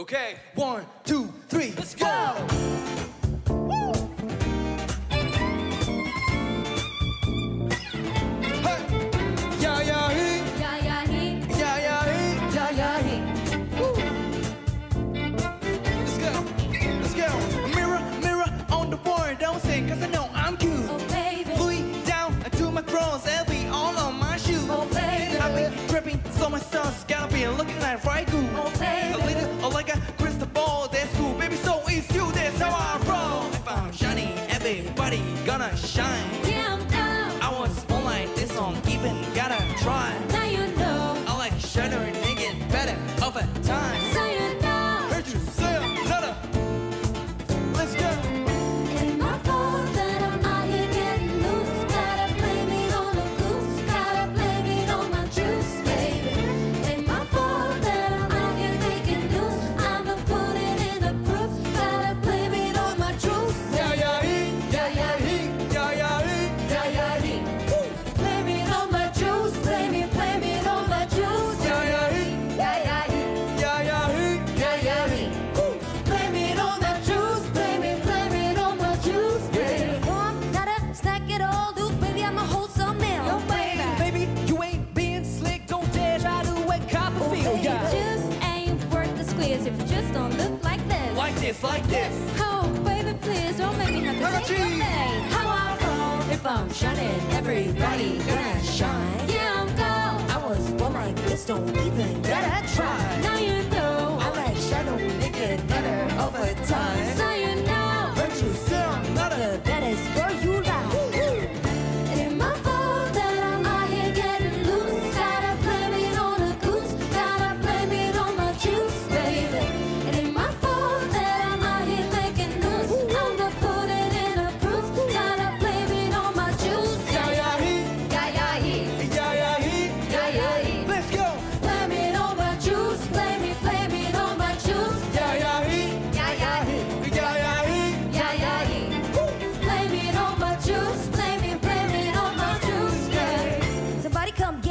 Okay, one, two, three, let's go! Hey! Yeah, yeah! Yeah, yeah! Yeah, yeah! Yeah, yeah! Let's go! Let's go! Mirror, mirror on the wall, don't I know I'm cute. Oh, baby. Down to my all on my shoes. Oh, baby. I've been my looking like right just don't look like this. Like this, like this. Oh, baby, please don't make me have to Number take your How I roll if I'm shining, everybody gonna shine. Yeah, I'm gold. I was born like this, don't even gotta try. Now you know I'm like shadow, naked, better over time.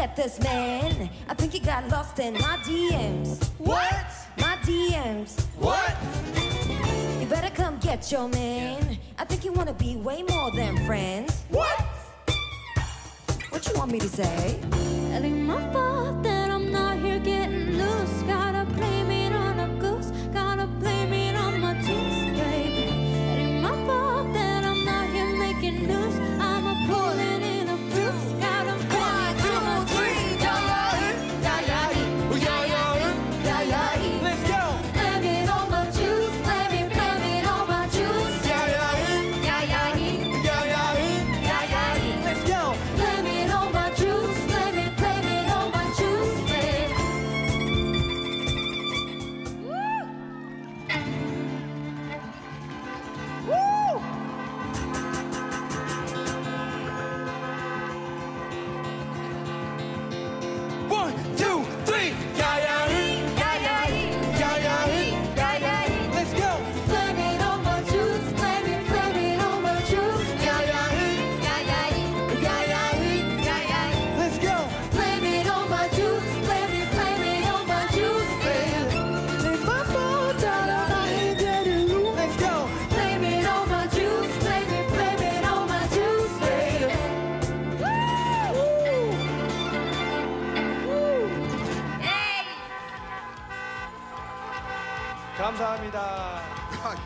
met this man. I think he got lost in my DMs. What? My DMs. What? You better come get your man. I think you wanna be way more than friends. What? What you want me to say? 감사합니다.